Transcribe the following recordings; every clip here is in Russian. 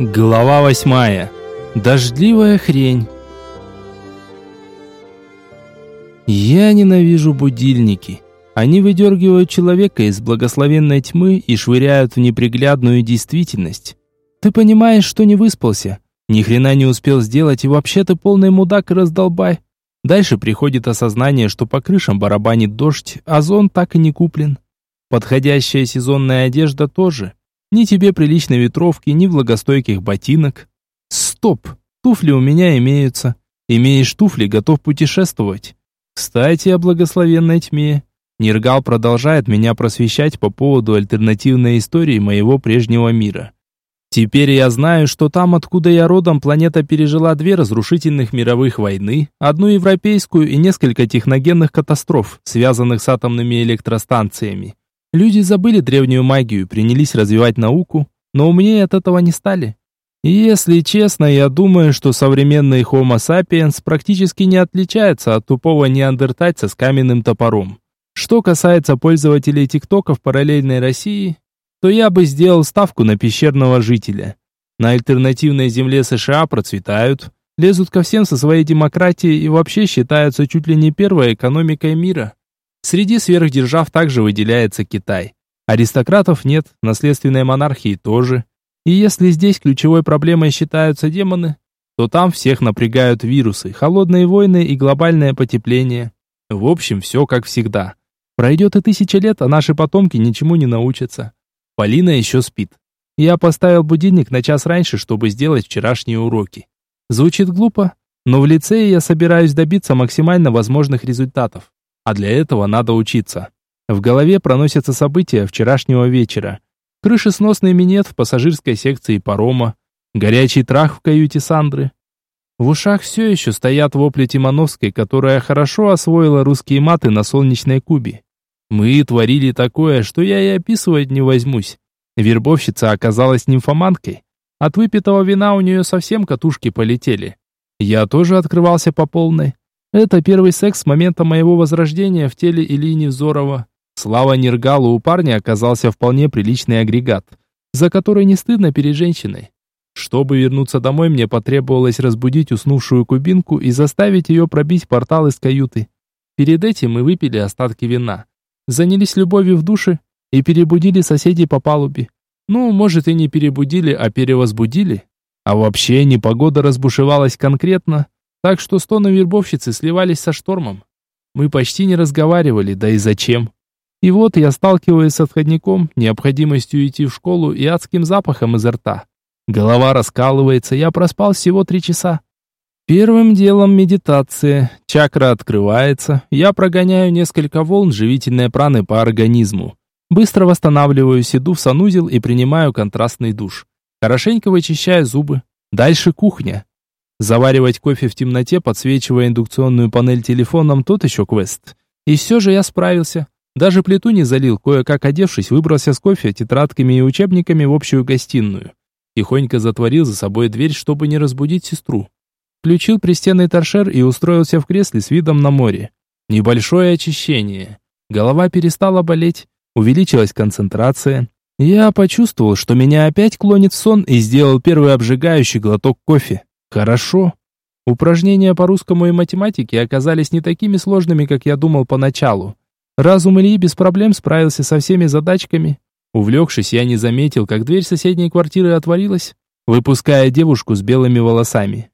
Глава восьмая. Дождливая хрень. Я ненавижу будильники. Они выдергивают человека из благословенной тьмы и швыряют в неприглядную действительность. Ты понимаешь, что не выспался, ни хрена не успел сделать и вообще ты полный мудак и раздолбай. Дальше приходит осознание, что по крышам барабанит дождь, а зон так и не куплен. Подходящая сезонная одежда тоже – ни тебе приличной ветровки, ни влагостойких ботинок. Стоп! Туфли у меня имеются. Имеешь туфли, готов путешествовать. Кстати, о благословенной тьме. Нергал продолжает меня просвещать по поводу альтернативной истории моего прежнего мира. Теперь я знаю, что там, откуда я родом, планета пережила две разрушительных мировых войны, одну европейскую и несколько техногенных катастроф, связанных с атомными электростанциями. Люди забыли древнюю магию, принялись развивать науку, но умнее от этого не стали. И если честно, я думаю, что современный Homo sapiens практически не отличается от тупого неандертальца с каменным топором. Что касается пользователей ТикТока в параллельной России, то я бы сделал ставку на пещерного жителя. На альтернативной земле США процветают, лезут ко всем со своей демократией и вообще считаются чуть ли не первой экономикой мира. Среди сверхдержав также выделяется Китай. Аристократов нет, наследственной монархии тоже. И если здесь ключевой проблемой считаются демоны, то там всех напрягают вирусы, холодные войны и глобальное потепление. В общем, все как всегда. Пройдет и тысяча лет, а наши потомки ничему не научатся. Полина еще спит. Я поставил будильник на час раньше, чтобы сделать вчерашние уроки. Звучит глупо, но в лицее я собираюсь добиться максимально возможных результатов. А для этого надо учиться. В голове проносятся события вчерашнего вечера. Крышесносный минет в пассажирской секции парома. Горячий трах в каюте Сандры. В ушах все еще стоят вопли Тимановской, которая хорошо освоила русские маты на солнечной кубе. Мы творили такое, что я и описывать не возьмусь. Вербовщица оказалась нимфоманкой. От выпитого вина у нее совсем катушки полетели. Я тоже открывался по полной. Это первый секс с момента моего возрождения в теле Ильи Невзорова. Слава Нергалу у парня оказался вполне приличный агрегат, за который не стыдно перед женщиной. Чтобы вернуться домой, мне потребовалось разбудить уснувшую кубинку и заставить ее пробить портал из каюты. Перед этим мы выпили остатки вина. Занялись любовью в душе и перебудили соседей по палубе. Ну, может и не перебудили, а перевозбудили. А вообще непогода разбушевалась конкретно, так что стоны вербовщицы сливались со штормом. Мы почти не разговаривали, да и зачем? И вот я сталкиваюсь с отходником, необходимостью идти в школу и адским запахом изо рта. Голова раскалывается, я проспал всего три часа. Первым делом медитация. Чакра открывается, я прогоняю несколько волн живительной праны по организму. Быстро восстанавливаюсь, иду в санузел и принимаю контрастный душ. Хорошенько вычищаю зубы. Дальше кухня. Заваривать кофе в темноте, подсвечивая индукционную панель телефоном, тот еще квест. И все же я справился. Даже плиту не залил, кое-как одевшись, выбрался с кофе, тетрадками и учебниками в общую гостиную. Тихонько затворил за собой дверь, чтобы не разбудить сестру. Включил пристенный торшер и устроился в кресле с видом на море. Небольшое очищение. Голова перестала болеть, увеличилась концентрация. Я почувствовал, что меня опять клонит сон и сделал первый обжигающий глоток кофе. Хорошо. Упражнения по русскому и математике оказались не такими сложными, как я думал поначалу. Разум Ильи без проблем справился со всеми задачками. Увлекшись, я не заметил, как дверь соседней квартиры отворилась, выпуская девушку с белыми волосами.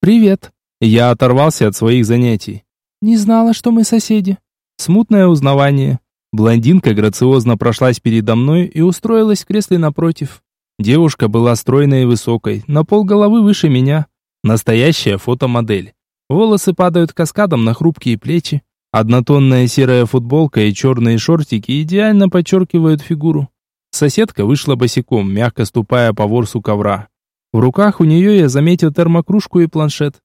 «Привет!» Я оторвался от своих занятий. «Не знала, что мы соседи». Смутное узнавание. Блондинка грациозно прошлась передо мной и устроилась в кресле напротив. Девушка была стройной и высокой, на пол головы выше меня. Настоящая фотомодель. Волосы падают каскадом на хрупкие плечи. Однотонная серая футболка и черные шортики идеально подчеркивают фигуру. Соседка вышла босиком, мягко ступая по ворсу ковра. В руках у нее я заметил термокружку и планшет.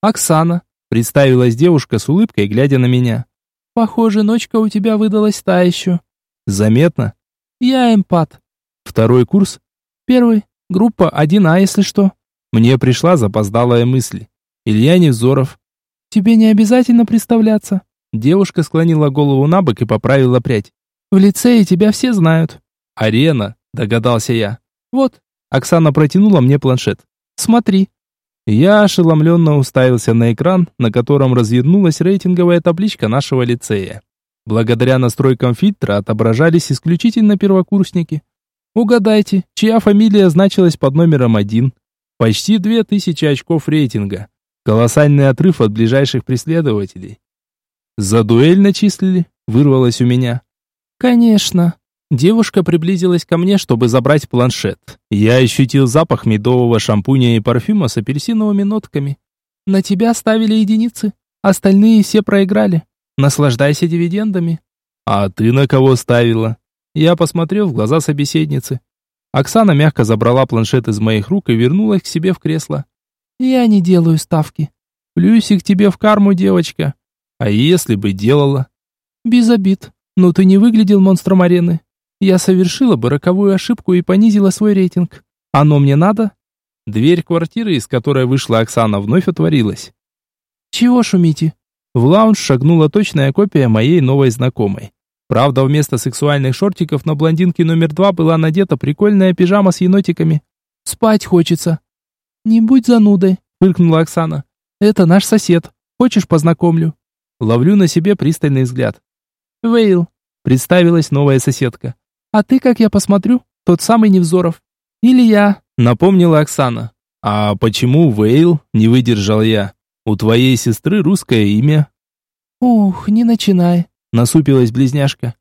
«Оксана», — представилась девушка с улыбкой, глядя на меня. «Похоже, ночка у тебя выдалась та еще». «Заметно?» «Я эмпат». «Второй курс?» Первый. Группа 1А, если что. Мне пришла запоздалая мысль. Илья Невзоров. Тебе не обязательно представляться. Девушка склонила голову на бок и поправила прядь. В лицее тебя все знают. Арена, догадался я. Вот. Оксана протянула мне планшет. «Смотри». Я ошеломленно уставился на экран, на котором развернулась рейтинговая табличка нашего лицея. Благодаря настройкам фильтра отображались исключительно первокурсники. Угадайте, чья фамилия значилась под номером один? Почти две тысячи очков рейтинга. Колоссальный отрыв от ближайших преследователей. За дуэль начислили, вырвалось у меня. Конечно. Девушка приблизилась ко мне, чтобы забрать планшет. Я ощутил запах медового шампуня и парфюма с апельсиновыми нотками. На тебя ставили единицы, остальные все проиграли. Наслаждайся дивидендами. А ты на кого ставила? Я посмотрел в глаза собеседницы. Оксана мягко забрала планшет из моих рук и вернулась к себе в кресло. Я не делаю ставки. Плюсик тебе в карму, девочка. А если бы делала? Без обид. Но ты не выглядел монстром арены. Я совершила бы роковую ошибку и понизила свой рейтинг. Оно мне надо? Дверь квартиры, из которой вышла Оксана, вновь отворилась. Чего шумите? В лаунж шагнула точная копия моей новой знакомой. Правда, вместо сексуальных шортиков на блондинке номер два была надета прикольная пижама с енотиками. «Спать хочется». «Не будь занудой», — фыркнула Оксана. «Это наш сосед. Хочешь, познакомлю?» Ловлю на себе пристальный взгляд. «Вейл», — представилась новая соседка. «А ты, как я посмотрю, тот самый Невзоров». «Или я», — напомнила Оксана. «А почему Вейл?» — не выдержал я. «У твоей сестры русское имя». «Ух, не начинай», насупилась близняшка.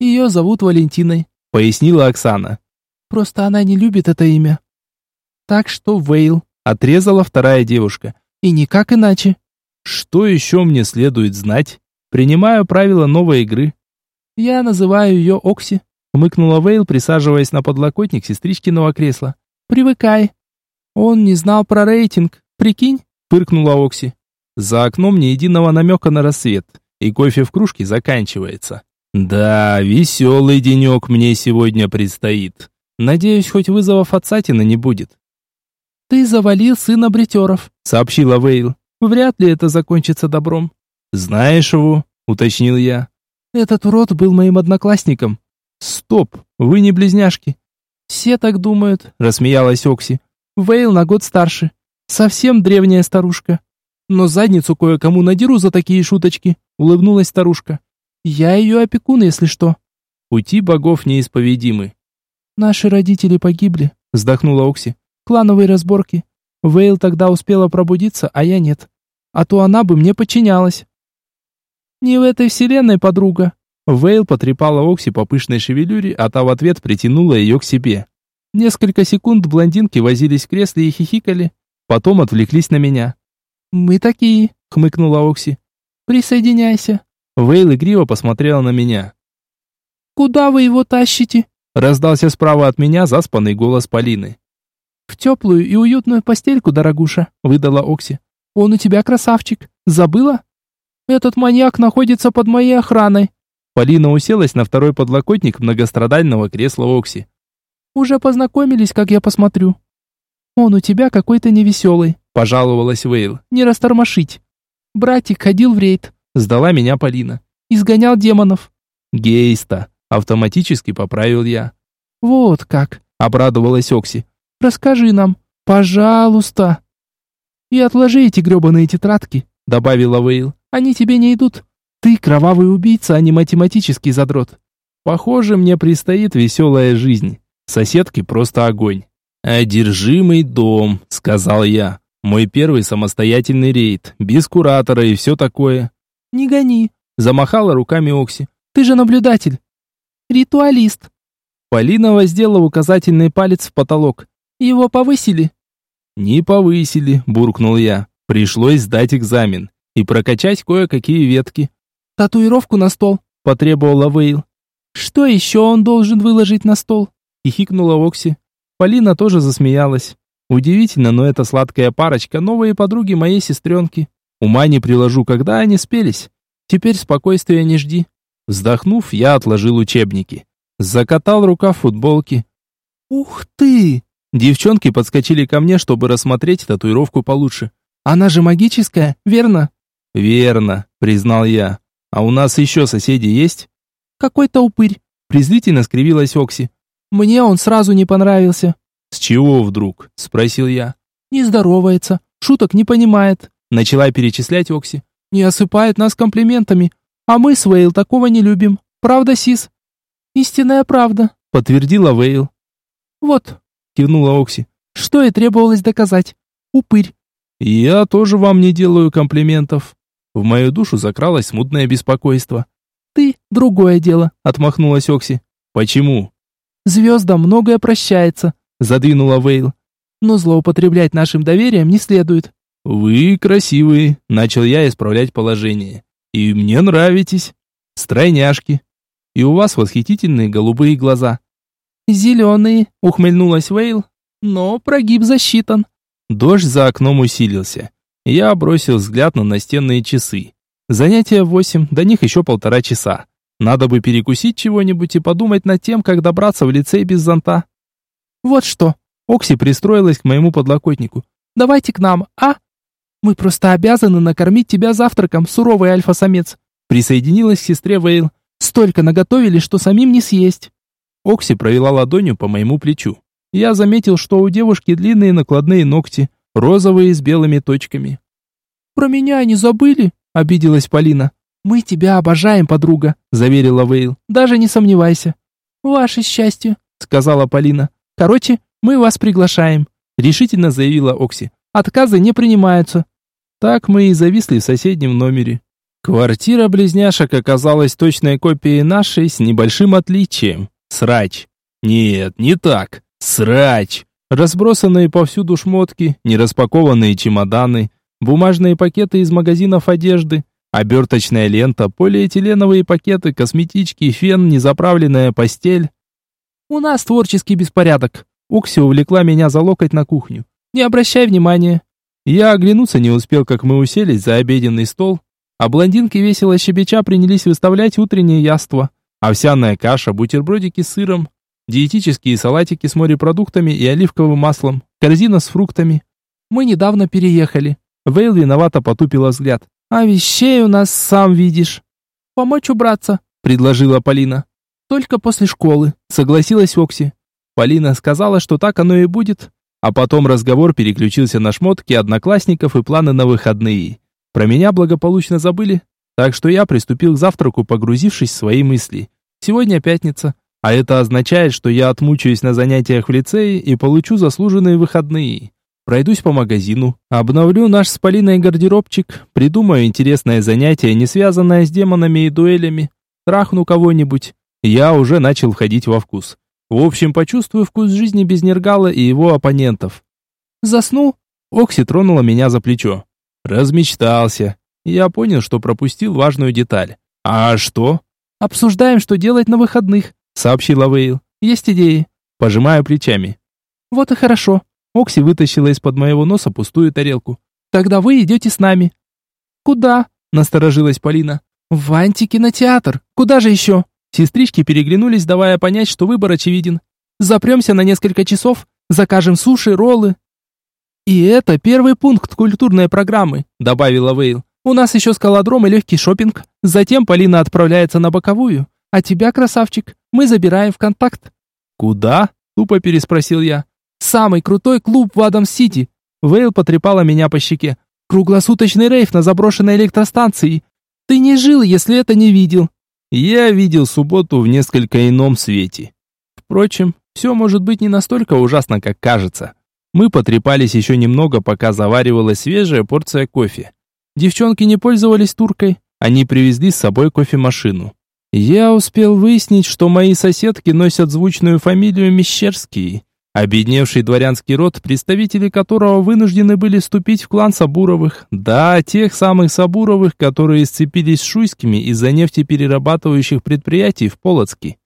Ее зовут Валентиной, пояснила Оксана. Просто она не любит это имя. Так что Вейл, отрезала вторая девушка. И никак иначе. Что еще мне следует знать? Принимаю правила новой игры. Я называю ее Окси, хмыкнула Вейл, присаживаясь на подлокотник сестричкиного кресла. Привыкай. Он не знал про рейтинг. Прикинь, фыркнула Окси. За окном ни единого намека на рассвет и кофе в кружке заканчивается. Да, веселый денек мне сегодня предстоит. Надеюсь, хоть вызовов от Сатина не будет. «Ты завалил сына бритеров», — сообщила Вейл. «Вряд ли это закончится добром». «Знаешь его?» — уточнил я. «Этот урод был моим одноклассником». «Стоп, вы не близняшки». «Все так думают», — рассмеялась Окси. «Вейл на год старше. Совсем древняя старушка. Но задницу кое-кому надеру за такие шуточки улыбнулась старушка. Я ее опекун, если что. Пути богов неисповедимы. Наши родители погибли, вздохнула Окси. Клановые разборки. Вейл тогда успела пробудиться, а я нет. А то она бы мне подчинялась. Не в этой вселенной, подруга. Вейл потрепала Окси по пышной шевелюре, а та в ответ притянула ее к себе. Несколько секунд блондинки возились в кресле и хихикали, потом отвлеклись на меня. «Мы такие», — хмыкнула Окси. Присоединяйся. Вейл игриво посмотрела на меня. Куда вы его тащите? Раздался справа от меня заспанный голос Полины. В теплую и уютную постельку, дорогуша, выдала Окси. Он у тебя красавчик. Забыла? Этот маньяк находится под моей охраной. Полина уселась на второй подлокотник многострадального кресла Окси. Уже познакомились, как я посмотрю. Он у тебя какой-то невеселый, пожаловалась Вейл. Не растормошить. Братик ходил в рейд, сдала меня Полина. Изгонял демонов. Гейста, автоматически поправил я. Вот как, обрадовалась Окси. Расскажи нам, пожалуйста. И отложи эти гребаные тетрадки, добавила Вейл. Они тебе не идут. Ты кровавый убийца, а не математический задрот. Похоже, мне предстоит веселая жизнь. Соседки просто огонь. «Одержимый дом», — сказал я. Мой первый самостоятельный рейд, без куратора и все такое. Не гони, замахала руками Окси. Ты же наблюдатель. Ритуалист. Полина воздела указательный палец в потолок. Его повысили? Не повысили, буркнул я. Пришлось сдать экзамен и прокачать кое-какие ветки. Татуировку на стол, потребовала Вейл. Что еще он должен выложить на стол? Хихикнула Окси. Полина тоже засмеялась. Удивительно, но эта сладкая парочка – новые подруги моей сестренки. Ума не приложу, когда они спелись. Теперь спокойствия не жди. Вздохнув, я отложил учебники. Закатал рукав футболки. Ух ты! Девчонки подскочили ко мне, чтобы рассмотреть татуировку получше. Она же магическая, верно? Верно, признал я. А у нас еще соседи есть? Какой-то упырь. Презрительно скривилась Окси. Мне он сразу не понравился. «С чего вдруг?» – спросил я. «Не здоровается, шуток не понимает», – начала перечислять Окси. «Не осыпает нас комплиментами, а мы с Вейл такого не любим. Правда, Сис?» «Истинная правда», – подтвердила Вейл. «Вот», – кивнула Окси, – «что и требовалось доказать. Упырь». «Я тоже вам не делаю комплиментов». В мою душу закралось смутное беспокойство. «Ты – другое дело», – отмахнулась Окси. «Почему?» «Звездам многое прощается», – задвинула Вейл. «Но злоупотреблять нашим доверием не следует». «Вы красивые», – начал я исправлять положение. «И мне нравитесь. Стройняшки. И у вас восхитительные голубые глаза». «Зеленые», – ухмыльнулась Вейл. «Но прогиб засчитан». Дождь за окном усилился. Я бросил взгляд на настенные часы. Занятия восемь, до них еще полтора часа. Надо бы перекусить чего-нибудь и подумать над тем, как добраться в лицей без зонта. Вот что. Окси пристроилась к моему подлокотнику. Давайте к нам, а? Мы просто обязаны накормить тебя завтраком, суровый альфа-самец. Присоединилась к сестре Вейл. Столько наготовили, что самим не съесть. Окси провела ладонью по моему плечу. Я заметил, что у девушки длинные накладные ногти, розовые с белыми точками. «Про меня не забыли?» обиделась Полина. Мы тебя обожаем, подруга, заверила Вейл. Даже не сомневайся. Ваше счастье, сказала Полина. Короче, мы вас приглашаем, решительно заявила Окси. Отказы не принимаются. Так мы и зависли в соседнем номере. Квартира близняшек оказалась точной копией нашей с небольшим отличием. Срач. Нет, не так. Срач. Разбросанные повсюду шмотки, нераспакованные чемоданы, бумажные пакеты из магазинов одежды, оберточная лента, полиэтиленовые пакеты, косметички, фен, незаправленная постель. «У нас творческий беспорядок», — Укси увлекла меня за локоть на кухню. «Не обращай внимания». Я оглянуться не успел, как мы уселись за обеденный стол, а блондинки весело щебеча принялись выставлять утреннее яство. Овсяная каша, бутербродики с сыром, диетические салатики с морепродуктами и оливковым маслом, корзина с фруктами. «Мы недавно переехали», Вейл виновато потупила взгляд. «А вещей у нас сам видишь». «Помочь убраться», — предложила Полина. «Только после школы», — согласилась Окси. Полина сказала, что так оно и будет, а потом разговор переключился на шмотки одноклассников и планы на выходные. Про меня благополучно забыли, так что я приступил к завтраку, погрузившись в свои мысли. Сегодня пятница, а это означает, что я отмучаюсь на занятиях в лицее и получу заслуженные выходные. Пройдусь по магазину, обновлю наш с Полиной гардеробчик, придумаю интересное занятие, не связанное с демонами и дуэлями, трахну кого-нибудь. Я уже начал входить во вкус. В общем, почувствую вкус жизни без Нергала и его оппонентов. Заснул? Окси тронула меня за плечо. Размечтался. Я понял, что пропустил важную деталь. А что? Обсуждаем, что делать на выходных, сообщила Вейл. Есть идеи? Пожимаю плечами. Вот и хорошо. Окси вытащила из-под моего носа пустую тарелку. «Тогда вы идете с нами». «Куда?» – насторожилась Полина. «В антикинотеатр. Куда же еще?» Сестрички переглянулись, давая понять, что выбор очевиден. «Запремся на несколько часов, закажем суши, роллы». «И это первый пункт культурной программы», – добавила Вейл. «У нас еще скалодром и легкий шопинг. Затем Полина отправляется на боковую. А тебя, красавчик, мы забираем в контакт». «Куда?» – тупо переспросил я. Самый крутой клуб в Адамс-Сити. Вейл потрепала меня по щеке. Круглосуточный рейв на заброшенной электростанции. Ты не жил, если это не видел. Я видел субботу в несколько ином свете. Впрочем, все может быть не настолько ужасно, как кажется. Мы потрепались еще немного, пока заваривалась свежая порция кофе. Девчонки не пользовались туркой, они привезли с собой кофемашину. Я успел выяснить, что мои соседки носят звучную фамилию Мещерские. Обедневший дворянский род, представители которого вынуждены были вступить в клан Сабуровых. Да, тех самых Сабуровых, которые сцепились с Шуйскими из-за нефтеперерабатывающих предприятий в Полоцке.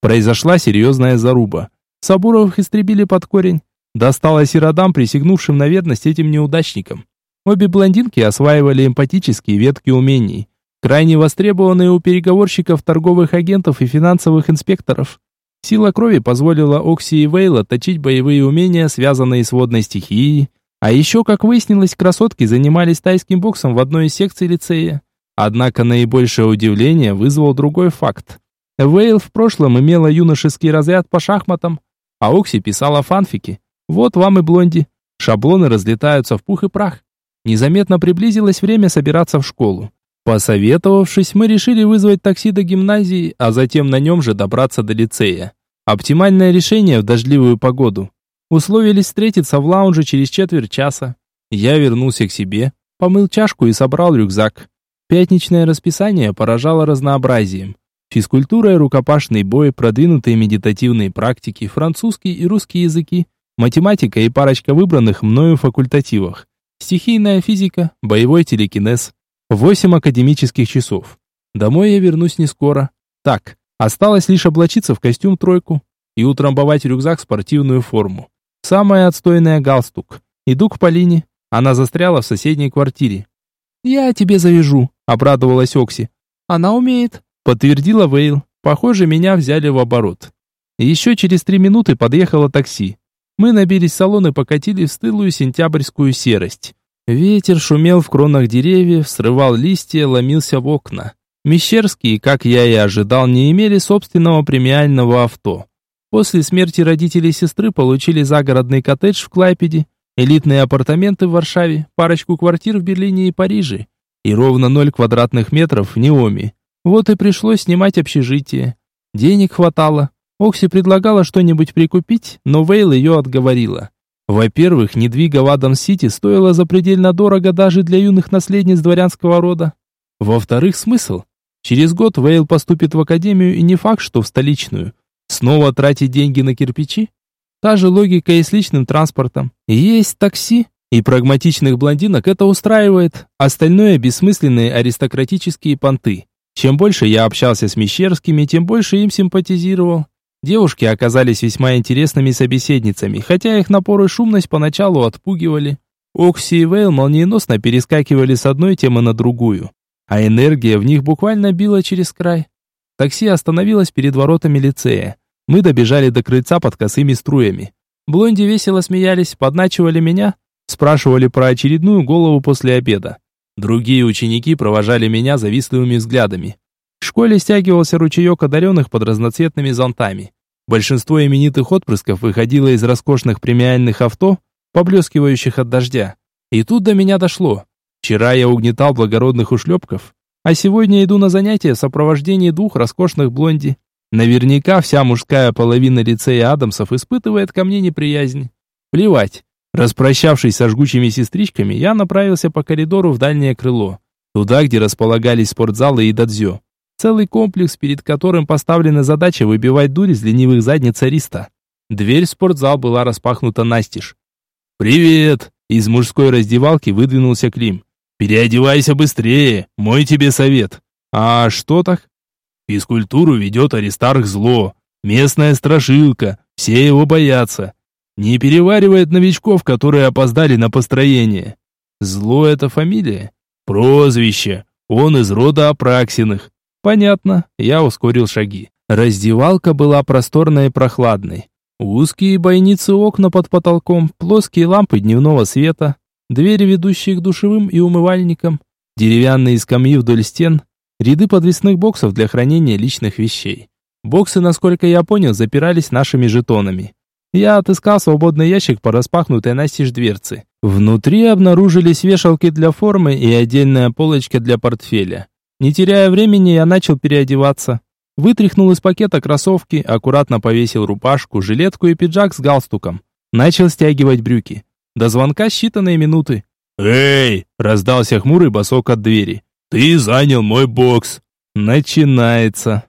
Произошла серьезная заруба. Сабуровых истребили под корень. Досталось и родам, присягнувшим на верность этим неудачникам. Обе блондинки осваивали эмпатические ветки умений, крайне востребованные у переговорщиков, торговых агентов и финансовых инспекторов. Сила крови позволила Окси и Вейла точить боевые умения, связанные с водной стихией. А еще, как выяснилось, красотки занимались тайским боксом в одной из секций лицея. Однако наибольшее удивление вызвал другой факт. Вейл в прошлом имела юношеский разряд по шахматам, а Окси писала фанфики. Вот вам и блонди. Шаблоны разлетаются в пух и прах. Незаметно приблизилось время собираться в школу. Посоветовавшись, мы решили вызвать такси до гимназии, а затем на нем же добраться до лицея. Оптимальное решение в дождливую погоду. Условились встретиться в лаунже через четверть часа. Я вернулся к себе, помыл чашку и собрал рюкзак. Пятничное расписание поражало разнообразием. Физкультура и рукопашный бой, продвинутые медитативные практики, французский и русский языки, математика и парочка выбранных мною факультативах. Стихийная физика, боевой телекинез. Восемь академических часов. Домой я вернусь не скоро. Так, осталось лишь облачиться в костюм тройку и утрамбовать рюкзак в спортивную форму. Самая отстойная галстук. Иду к Полине. Она застряла в соседней квартире. «Я тебе завяжу», — обрадовалась Окси. «Она умеет», — подтвердила Вейл. Похоже, меня взяли в оборот. Еще через три минуты подъехало такси. Мы набились в салон и покатили в стылую сентябрьскую серость. Ветер шумел в кронах деревьев, срывал листья, ломился в окна. Мещерские, как я и ожидал, не имели собственного премиального авто. После смерти родителей сестры получили загородный коттедж в Клайпеде, элитные апартаменты в Варшаве, парочку квартир в Берлине и Париже и ровно ноль квадратных метров в Неоме. Вот и пришлось снимать общежитие. Денег хватало. Окси предлагала что-нибудь прикупить, но Вейл ее отговорила. Во-первых, недвига в Адам-Сити стоила запредельно дорого даже для юных наследниц дворянского рода. Во-вторых, смысл? Через год Вейл поступит в академию и не факт, что в столичную. Снова тратить деньги на кирпичи? Та же логика и с личным транспортом. Есть такси, и прагматичных блондинок это устраивает. Остальное бессмысленные аристократические понты. Чем больше я общался с Мещерскими, тем больше им симпатизировал. Девушки оказались весьма интересными собеседницами, хотя их напор и шумность поначалу отпугивали. Окси и Вейл молниеносно перескакивали с одной темы на другую, а энергия в них буквально била через край. Такси остановилось перед воротами лицея. Мы добежали до крыльца под косыми струями. Блонди весело смеялись, подначивали меня, спрашивали про очередную голову после обеда. Другие ученики провожали меня завистливыми взглядами. В школе стягивался ручеек одаренных под разноцветными зонтами. Большинство именитых отпрысков выходило из роскошных премиальных авто, поблескивающих от дождя. И тут до меня дошло. Вчера я угнетал благородных ушлепков, а сегодня иду на занятия в сопровождении двух роскошных блонди. Наверняка вся мужская половина лицея Адамсов испытывает ко мне неприязнь. Плевать. Распрощавшись со жгучими сестричками, я направился по коридору в дальнее крыло, туда, где располагались спортзалы и дадзё. Целый комплекс, перед которым поставлена задача выбивать дурь из ленивых задниц ариста. Дверь в спортзал была распахнута настежь. «Привет!» Из мужской раздевалки выдвинулся Клим. «Переодевайся быстрее, мой тебе совет». «А что так?» «Физкультуру ведет Аристарх Зло, местная страшилка, все его боятся. Не переваривает новичков, которые опоздали на построение. Зло это фамилия? Прозвище. Он из рода Апраксиных. Понятно, я ускорил шаги. Раздевалка была просторной и прохладной. Узкие бойницы окна под потолком, плоские лампы дневного света, двери, ведущие к душевым и умывальникам, деревянные скамьи вдоль стен, ряды подвесных боксов для хранения личных вещей. Боксы, насколько я понял, запирались нашими жетонами. Я отыскал свободный ящик по распахнутой настежь дверцы. Внутри обнаружились вешалки для формы и отдельная полочка для портфеля. Не теряя времени, я начал переодеваться. Вытряхнул из пакета кроссовки, аккуратно повесил рубашку, жилетку и пиджак с галстуком. Начал стягивать брюки. До звонка считанные минуты. «Эй!» – раздался хмурый босок от двери. «Ты занял мой бокс!» Начинается.